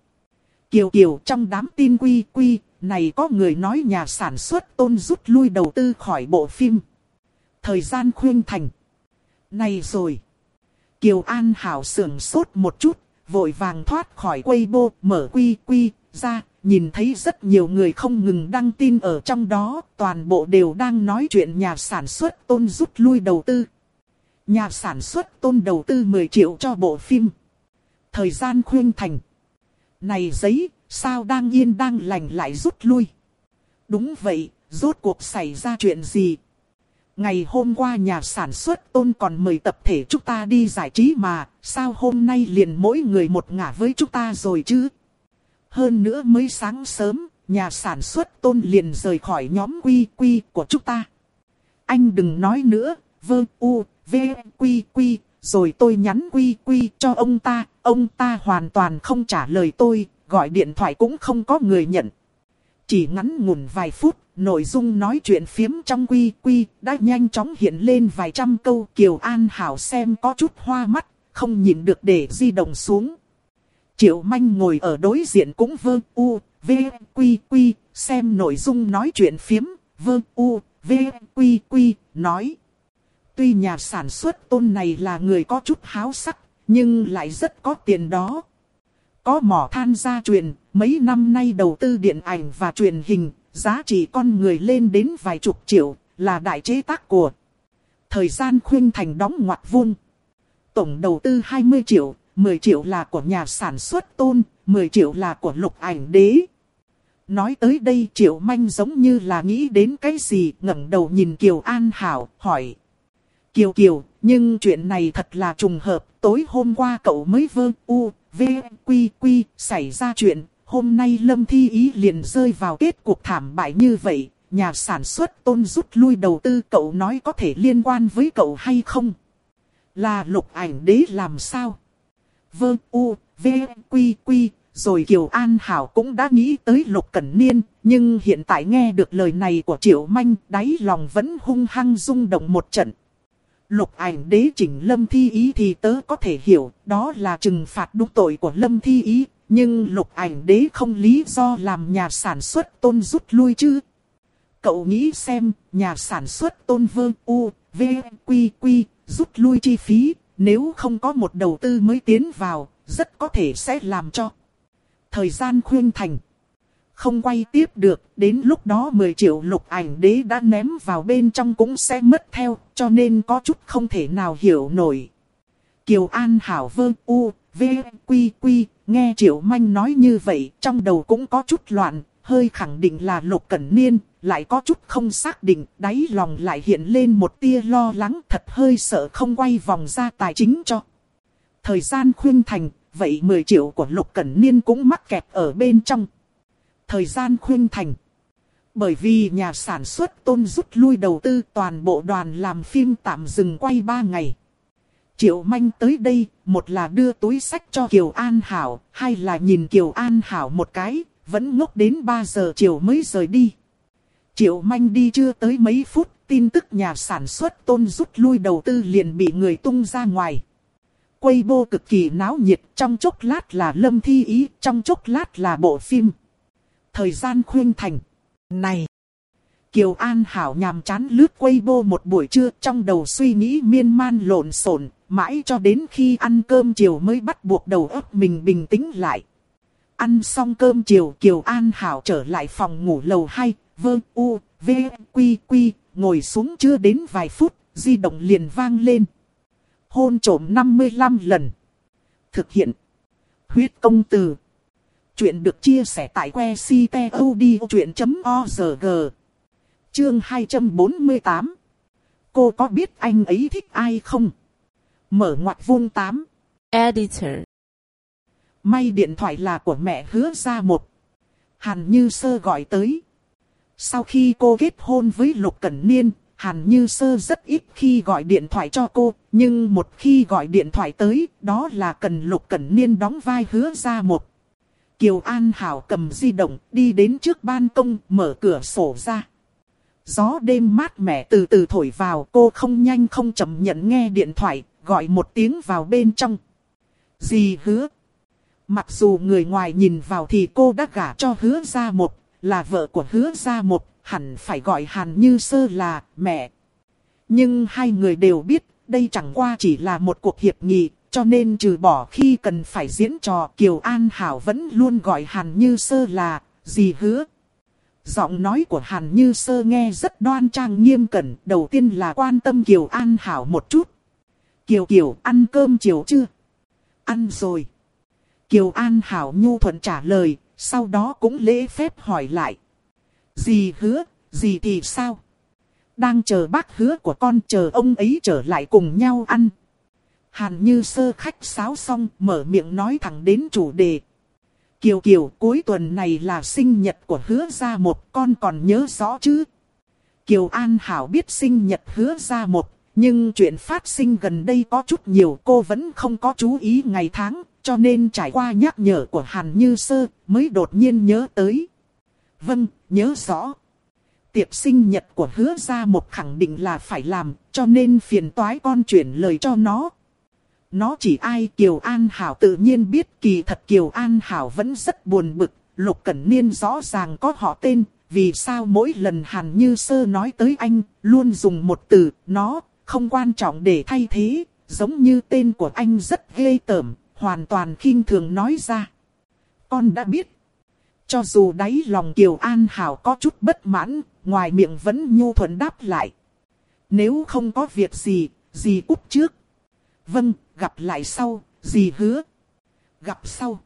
Kiều Kiều trong đám tin quy quy, này có người nói nhà sản xuất tôn rút lui đầu tư khỏi bộ phim. Thời gian khuyên thành. Này rồi. Kiều An Hảo sưởng sốt một chút, vội vàng thoát khỏi quay bô, mở quy quy, ra, nhìn thấy rất nhiều người không ngừng đăng tin ở trong đó, toàn bộ đều đang nói chuyện nhà sản xuất tôn rút lui đầu tư. Nhà sản xuất tôn đầu tư 10 triệu cho bộ phim. Thời gian khuyên thành. Này giấy, sao đang yên đang lành lại rút lui? Đúng vậy, rốt cuộc xảy ra chuyện gì? Ngày hôm qua nhà sản xuất tôn còn mời tập thể chúng ta đi giải trí mà, sao hôm nay liền mỗi người một ngả với chúng ta rồi chứ? Hơn nữa mới sáng sớm, nhà sản xuất tôn liền rời khỏi nhóm quy quy của chúng ta. Anh đừng nói nữa, vơ u, v, quy quy, rồi tôi nhắn quy quy cho ông ta, ông ta hoàn toàn không trả lời tôi, gọi điện thoại cũng không có người nhận. Chỉ ngắn ngủn vài phút, nội dung nói chuyện phiếm trong quy quy đã nhanh chóng hiện lên vài trăm câu Kiều An Hảo xem có chút hoa mắt, không nhìn được để di động xuống. Triệu Manh ngồi ở đối diện cũng vơ u, v, quy quy, xem nội dung nói chuyện phiếm, vơ u, v, quy quy, nói. Tuy nhà sản xuất tôn này là người có chút háo sắc, nhưng lại rất có tiền đó. Có mỏ than gia truyền, mấy năm nay đầu tư điện ảnh và truyền hình, giá trị con người lên đến vài chục triệu, là đại chế tác của. Thời gian khuyên thành đóng ngoặt vuông. Tổng đầu tư 20 triệu, 10 triệu là của nhà sản xuất tôn, 10 triệu là của lục ảnh đế. Nói tới đây triệu manh giống như là nghĩ đến cái gì ngẩng đầu nhìn Kiều An Hảo hỏi. Kiều Kiều, nhưng chuyện này thật là trùng hợp, tối hôm qua cậu mới vơ u, v, quy quy, xảy ra chuyện, hôm nay Lâm Thi Ý liền rơi vào kết cuộc thảm bại như vậy, nhà sản xuất tôn rút lui đầu tư cậu nói có thể liên quan với cậu hay không? Là lục ảnh đế làm sao? Vâng, u, v, quy quy, rồi Kiều An Hảo cũng đã nghĩ tới lục cẩn niên, nhưng hiện tại nghe được lời này của Triệu Manh, đáy lòng vẫn hung hăng rung động một trận. Lục ảnh đế chỉnh Lâm Thi Ý thì tớ có thể hiểu, đó là trừng phạt đúng tội của Lâm Thi Ý, nhưng lục ảnh đế không lý do làm nhà sản xuất tôn rút lui chứ. Cậu nghĩ xem, nhà sản xuất tôn vương U, V, Quy, Quy, rút lui chi phí, nếu không có một đầu tư mới tiến vào, rất có thể sẽ làm cho. Thời gian khuyên thành. Không quay tiếp được, đến lúc đó 10 triệu lục ảnh đế đã ném vào bên trong cũng sẽ mất theo, cho nên có chút không thể nào hiểu nổi. Kiều An Hảo vơ u, v, quy quy, nghe Triệu Manh nói như vậy, trong đầu cũng có chút loạn, hơi khẳng định là Lục Cẩn Niên, lại có chút không xác định, đáy lòng lại hiện lên một tia lo lắng thật hơi sợ không quay vòng ra tài chính cho. Thời gian khuyên thành, vậy 10 triệu của Lục Cẩn Niên cũng mắc kẹt ở bên trong. Thời gian khuyên thành. Bởi vì nhà sản xuất tôn rút lui đầu tư toàn bộ đoàn làm phim tạm dừng quay 3 ngày. Triệu Manh tới đây, một là đưa túi sách cho Kiều An Hảo, hai là nhìn Kiều An Hảo một cái, vẫn ngốc đến 3 giờ chiều mới rời đi. Triệu Manh đi chưa tới mấy phút, tin tức nhà sản xuất tôn rút lui đầu tư liền bị người tung ra ngoài. Quay bô cực kỳ náo nhiệt, trong chốc lát là lâm thi ý, trong chốc lát là bộ phim. Thời gian khuyên thành. Này! Kiều An Hảo nhàm chán lướt quay bô một buổi trưa trong đầu suy nghĩ miên man lộn xộn, mãi cho đến khi ăn cơm chiều mới bắt buộc đầu óc mình bình tĩnh lại. Ăn xong cơm chiều Kiều An Hảo trở lại phòng ngủ lầu 2, vơ u, v, quy quy, ngồi xuống chưa đến vài phút, di động liền vang lên. Hôn trổm 55 lần. Thực hiện. Huyết công từ. Chuyện được chia sẻ tại que ctod.org. Chương 248. Cô có biết anh ấy thích ai không? Mở ngoặc vuông 8. Editor. May điện thoại là của mẹ hứa ra một. Hàn Như Sơ gọi tới. Sau khi cô kết hôn với Lục Cẩn Niên, Hàn Như Sơ rất ít khi gọi điện thoại cho cô, nhưng một khi gọi điện thoại tới, đó là cần Lục Cẩn Niên đóng vai hứa ra một. Kiều An Hảo cầm di động, đi đến trước ban công, mở cửa sổ ra. Gió đêm mát mẻ từ từ thổi vào, cô không nhanh không chậm nhận nghe điện thoại, gọi một tiếng vào bên trong. Dì hứa? Mặc dù người ngoài nhìn vào thì cô đã gả cho hứa ra một, là vợ của hứa ra một, hẳn phải gọi Hàn Như Sơ là mẹ. Nhưng hai người đều biết, đây chẳng qua chỉ là một cuộc hiệp nghị, cho nên trừ bỏ khi cần phải diễn trò Kiều An Hảo vẫn luôn gọi Hàn Như Sơ là gì hứa. Giọng nói của Hàn Như Sơ nghe rất đoan trang nghiêm cẩn, đầu tiên là quan tâm Kiều An Hảo một chút. Kiều Kiều ăn cơm chiều chưa? Ăn rồi. Kiều An Hảo nhu thuận trả lời, sau đó cũng lễ phép hỏi lại. Gì hứa, gì thì sao? Đang chờ bác hứa của con chờ ông ấy trở lại cùng nhau ăn. Hàn như sơ khách sáo xong mở miệng nói thẳng đến chủ đề. Kiều Kiều cuối tuần này là sinh nhật của hứa gia một con còn nhớ rõ chứ? Kiều An Hảo biết sinh nhật hứa gia một, nhưng chuyện phát sinh gần đây có chút nhiều cô vẫn không có chú ý ngày tháng, cho nên trải qua nhắc nhở của Hàn Như Sơ mới đột nhiên nhớ tới. Vâng, nhớ rõ. Tiệc sinh nhật của hứa gia một khẳng định là phải làm, cho nên phiền toái con chuyển lời cho nó. Nó chỉ ai Kiều An Hảo tự nhiên biết kỳ thật Kiều An Hảo vẫn rất buồn bực. Lục Cẩn Niên rõ ràng có họ tên, vì sao mỗi lần Hàn Như Sơ nói tới anh, luôn dùng một từ, nó, không quan trọng để thay thế, giống như tên của anh rất ghê tởm, hoàn toàn khinh thường nói ra. Con đã biết. Cho dù đáy lòng Kiều An Hảo có chút bất mãn, ngoài miệng vẫn nhu thuận đáp lại. Nếu không có việc gì, gì cúp trước. Vâng, gặp lại sau, gì hứa. Gặp sau.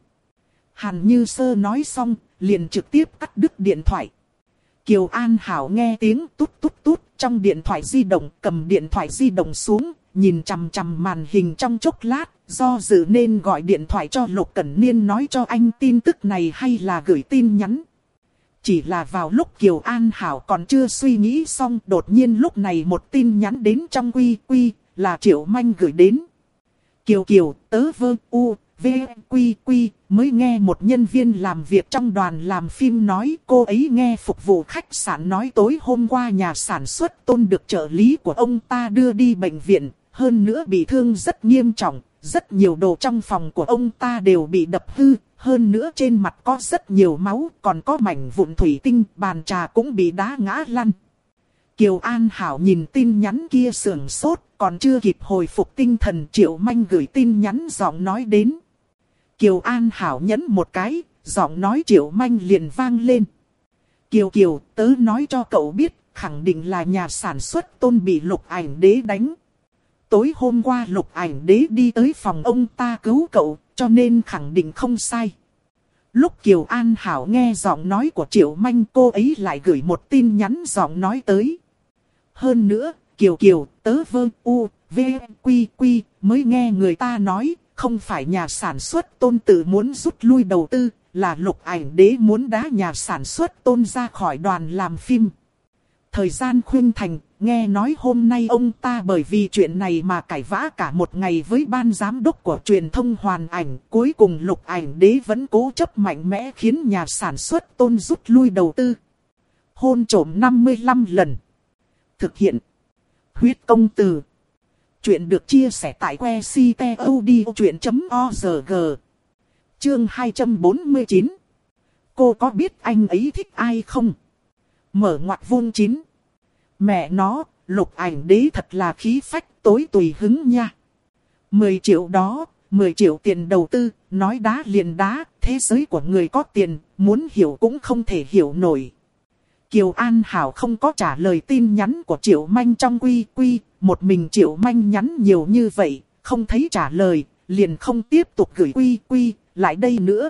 Hàn Như Sơ nói xong, liền trực tiếp cắt đứt điện thoại. Kiều An Hảo nghe tiếng tút tút tút trong điện thoại di động, cầm điện thoại di động xuống, nhìn chằm chằm màn hình trong chốc lát, do dự nên gọi điện thoại cho Lục Cẩn Niên nói cho anh tin tức này hay là gửi tin nhắn. Chỉ là vào lúc Kiều An Hảo còn chưa suy nghĩ xong, đột nhiên lúc này một tin nhắn đến trong quy quy, là Triệu Manh gửi đến. Kiều Kiều, tớ vơ u, v, quy quy, mới nghe một nhân viên làm việc trong đoàn làm phim nói cô ấy nghe phục vụ khách sạn nói tối hôm qua nhà sản xuất tôn được trợ lý của ông ta đưa đi bệnh viện, hơn nữa bị thương rất nghiêm trọng, rất nhiều đồ trong phòng của ông ta đều bị đập hư, hơn nữa trên mặt có rất nhiều máu, còn có mảnh vụn thủy tinh, bàn trà cũng bị đá ngã lăn. Kiều An Hảo nhìn tin nhắn kia sưởng sốt, còn chưa kịp hồi phục tinh thần Triệu Manh gửi tin nhắn giọng nói đến. Kiều An Hảo nhấn một cái, giọng nói Triệu Manh liền vang lên. Kiều Kiều, tớ nói cho cậu biết, khẳng định là nhà sản xuất tôn bị lục ảnh đế đánh. Tối hôm qua lục ảnh đế đi tới phòng ông ta cứu cậu, cho nên khẳng định không sai. Lúc Kiều An Hảo nghe giọng nói của Triệu Manh cô ấy lại gửi một tin nhắn giọng nói tới. Hơn nữa, Kiều Kiều, tớ vương u, v, quy quy, mới nghe người ta nói, không phải nhà sản xuất tôn tự muốn rút lui đầu tư, là lục ảnh đế muốn đá nhà sản xuất tôn ra khỏi đoàn làm phim. Thời gian khuyên thành, nghe nói hôm nay ông ta bởi vì chuyện này mà cãi vã cả một ngày với ban giám đốc của truyền thông hoàn ảnh. Cuối cùng lục ảnh đế vẫn cố chấp mạnh mẽ khiến nhà sản xuất tôn rút lui đầu tư. Hôn trổm 55 lần. Thực hiện. Huyết công từ. Chuyện được chia sẻ tại que ctod.org. Chương 249. Cô có biết anh ấy thích ai không? Mở ngoặt vuông chín. Mẹ nó, lục ảnh đế thật là khí phách tối tùy hứng nha. 10 triệu đó, 10 triệu tiền đầu tư, nói đá liền đá, thế giới của người có tiền, muốn hiểu cũng không thể hiểu nổi. Kiều An Hảo không có trả lời tin nhắn của Triệu Manh trong quy quy, một mình Triệu Manh nhắn nhiều như vậy, không thấy trả lời, liền không tiếp tục gửi quy quy, lại đây nữa.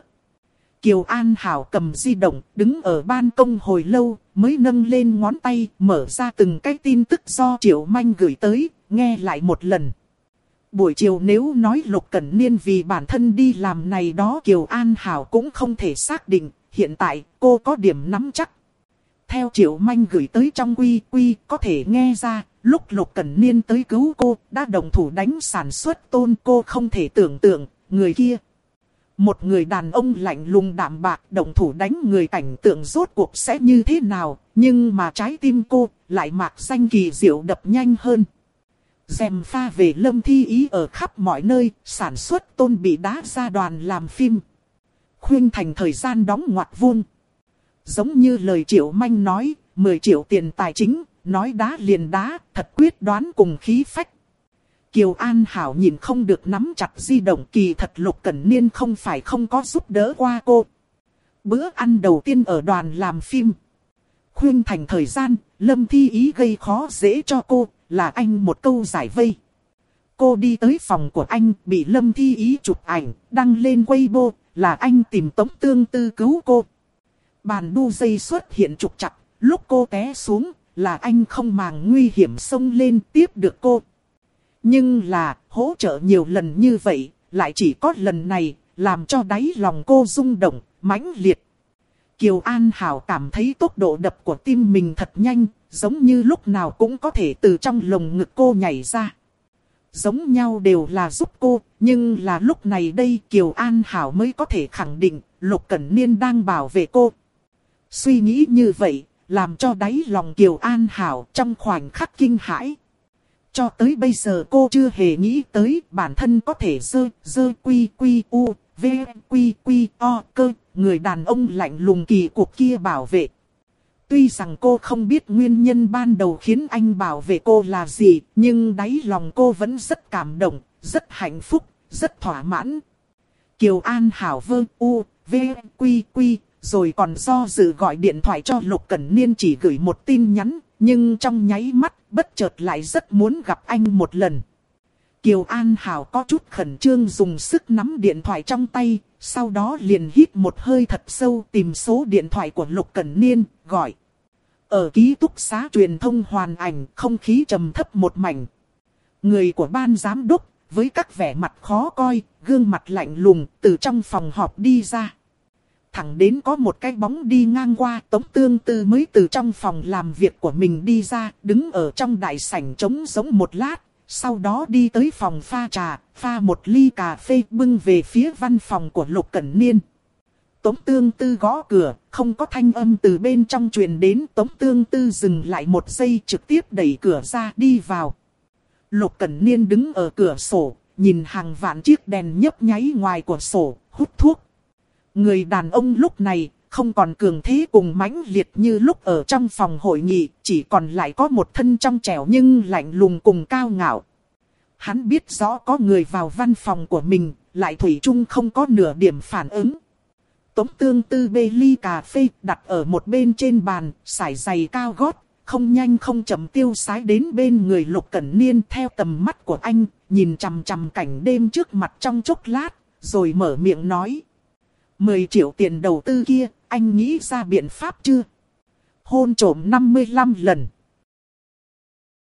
Kiều An Hảo cầm di động, đứng ở ban công hồi lâu, mới nâng lên ngón tay, mở ra từng cái tin tức do Triệu Manh gửi tới, nghe lại một lần. Buổi chiều nếu nói Lục Cẩn Niên vì bản thân đi làm này đó Kiều An Hảo cũng không thể xác định, hiện tại cô có điểm nắm chắc. Theo Triệu Manh gửi tới trong quy quy có thể nghe ra, lúc Lục Cẩn Niên tới cứu cô, đã đồng thủ đánh sản xuất tôn cô không thể tưởng tượng, người kia. Một người đàn ông lạnh lùng đạm bạc đồng thủ đánh người cảnh tượng rốt cuộc sẽ như thế nào, nhưng mà trái tim cô lại mạc danh kỳ diệu đập nhanh hơn. Dèm pha về lâm thi ý ở khắp mọi nơi, sản xuất tôn bị đá ra đoàn làm phim. Khuyên thành thời gian đóng ngoặt vuông. Giống như lời Triệu Manh nói, 10 triệu tiền tài chính, nói đá liền đá, thật quyết đoán cùng khí phách. Kiều An Hảo nhìn không được nắm chặt di động kỳ thật Lục Cẩn Niên không phải không có giúp đỡ qua cô. Bữa ăn đầu tiên ở đoàn làm phim. Khuyên thành thời gian, Lâm Thi Ý gây khó dễ cho cô, là anh một câu giải vây. Cô đi tới phòng của anh, bị Lâm Thi Ý chụp ảnh, đăng lên Weibo, là anh tìm Tống Tương Tư cứu cô. Bàn đu dây xuất hiện trục chặt, lúc cô té xuống, là anh không màng nguy hiểm xông lên tiếp được cô. Nhưng là, hỗ trợ nhiều lần như vậy, lại chỉ có lần này, làm cho đáy lòng cô rung động, mãnh liệt. Kiều An Hảo cảm thấy tốc độ đập của tim mình thật nhanh, giống như lúc nào cũng có thể từ trong lồng ngực cô nhảy ra. Giống nhau đều là giúp cô, nhưng là lúc này đây Kiều An Hảo mới có thể khẳng định Lục Cẩn Niên đang bảo vệ cô. Suy nghĩ như vậy, làm cho đáy lòng Kiều An Hảo trong khoảnh khắc kinh hãi. Cho tới bây giờ cô chưa hề nghĩ tới bản thân có thể dơ, dơ quy quy u, v quy quy o cơ, người đàn ông lạnh lùng kỳ cuộc kia bảo vệ. Tuy rằng cô không biết nguyên nhân ban đầu khiến anh bảo vệ cô là gì, nhưng đáy lòng cô vẫn rất cảm động, rất hạnh phúc, rất thỏa mãn. Kiều An Hảo vơ u, v, quy quy, rồi còn do dự gọi điện thoại cho Lục Cẩn Niên chỉ gửi một tin nhắn, nhưng trong nháy mắt, bất chợt lại rất muốn gặp anh một lần. Kiều An Hảo có chút khẩn trương dùng sức nắm điện thoại trong tay, sau đó liền hít một hơi thật sâu tìm số điện thoại của Lục Cẩn Niên, gọi. Ở ký túc xá truyền thông hoàn ảnh, không khí trầm thấp một mảnh. Người của ban giám đốc, với các vẻ mặt khó coi, gương mặt lạnh lùng, từ trong phòng họp đi ra. Thẳng đến có một cái bóng đi ngang qua, Tống Tương Tư mới từ trong phòng làm việc của mình đi ra, đứng ở trong đại sảnh trống giống một lát. Sau đó đi tới phòng pha trà, pha một ly cà phê bưng về phía văn phòng của Lục Cẩn Niên. Tống tương tư gõ cửa, không có thanh âm từ bên trong truyền đến. Tống tương tư dừng lại một giây trực tiếp đẩy cửa ra đi vào. Lục Cẩn Niên đứng ở cửa sổ, nhìn hàng vạn chiếc đèn nhấp nháy ngoài của sổ, hút thuốc. Người đàn ông lúc này không còn cường thế cùng mãnh liệt như lúc ở trong phòng hội nghị, chỉ còn lại có một thân trong trẻo nhưng lạnh lùng cùng cao ngạo. Hắn biết rõ có người vào văn phòng của mình, lại thủy chung không có nửa điểm phản ứng. Tống tương tư bê ly cà phê đặt ở một bên trên bàn, sải giày cao gót, không nhanh không chậm tiêu sái đến bên người lục cẩn niên theo tầm mắt của anh, nhìn chằm chằm cảnh đêm trước mặt trong chốc lát, rồi mở miệng nói. 10 triệu tiền đầu tư kia, anh nghĩ ra biện pháp chưa? Hôn trổm 55 lần.